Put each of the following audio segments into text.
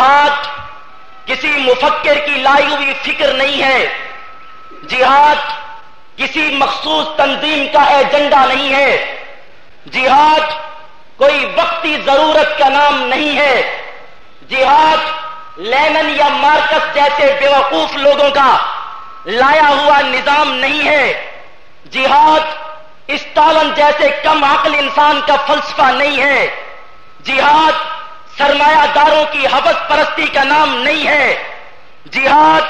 جہاد کسی مفکر کی لائی ہوئی فکر نہیں ہے۔ جہاد کسی مخصوص تنظیم کا ایجنڈا نہیں ہے۔ جہاد کوئی وقتی ضرورت کا نام نہیں ہے۔ جہاد لینن یا مارکس جیسے بیوقوف لوگوں کا لایا ہوا نظام نہیں ہے۔ جہاد استالن جیسے کم عقل انسان کا فلسفہ نہیں ہے۔ جہاد سرمایہ داروں کی حوث پرستی کا نام نہیں ہے۔ جہاد،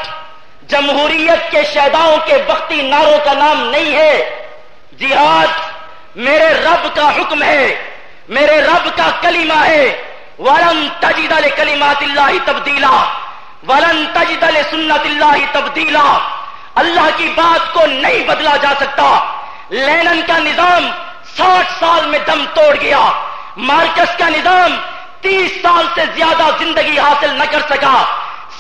جمہوریت کے شہداؤں کے وقتی ناروں کا نام نہیں ہے۔ جہاد میرے رب کا حکم ہے، میرے رب کا کلمہ ہے۔ ولن تجد کلیمات اللہ تبدیلا، ولن تجد سنت اللہ تبدیلا۔ اللہ کی بات کو نہیں بدلا جا سکتا۔ لینن کا نظام ساٹھ سال میں دم توڑ گیا۔ مارکس کا نظام تیس سال سے زیادہ زندگی حاصل نہ کر سکا۔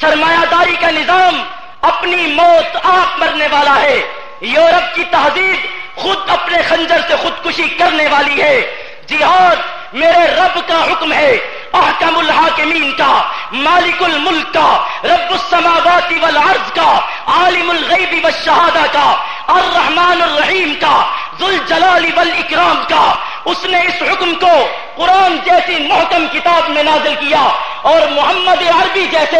سرمایہ داری کا نظام اپنی موت آپ مرنے والا ہے۔ یورپ کی تہذیب خود اپنے خنجر سے خودکشی کرنے والی ہے۔ جہاد میرے رب کا حکم ہے۔ احکم الحاکمین کا، مالک الملک کا، رب السماوات والارض کا، عالم الغیب والشہادہ کا، الرحمن الرحیم کا ذل جلال والاکرام کا۔ اس نے اس حکم کو قرآن جیسی محکم کتاب میں نازل کیا اور محمد عربی جیسے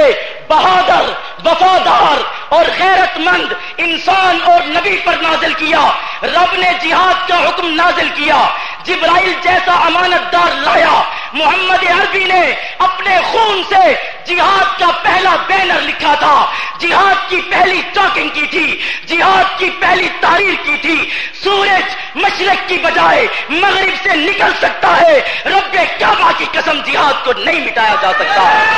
بہادر، وفادار اور غیرت مند انسان اور نبی پر نازل کیا، رب نے جہاد کا حکم نازل کیا جبرائیل جیسا امانت دار لایا۔ محمد عربی نے اپنے خون سے جہاد کا پہلا بینر لکھا تھا۔ جہاد کی پہلی چاکنگ کی تھی۔ جہاد کی پہلی تحریر کی تھی۔ سورج مشرق کی بجائے مغرب سے نکل سکتا ہے۔ رب کعبہ کی قسم جہاد کو نہیں مٹایا جا سکتا۔ ہے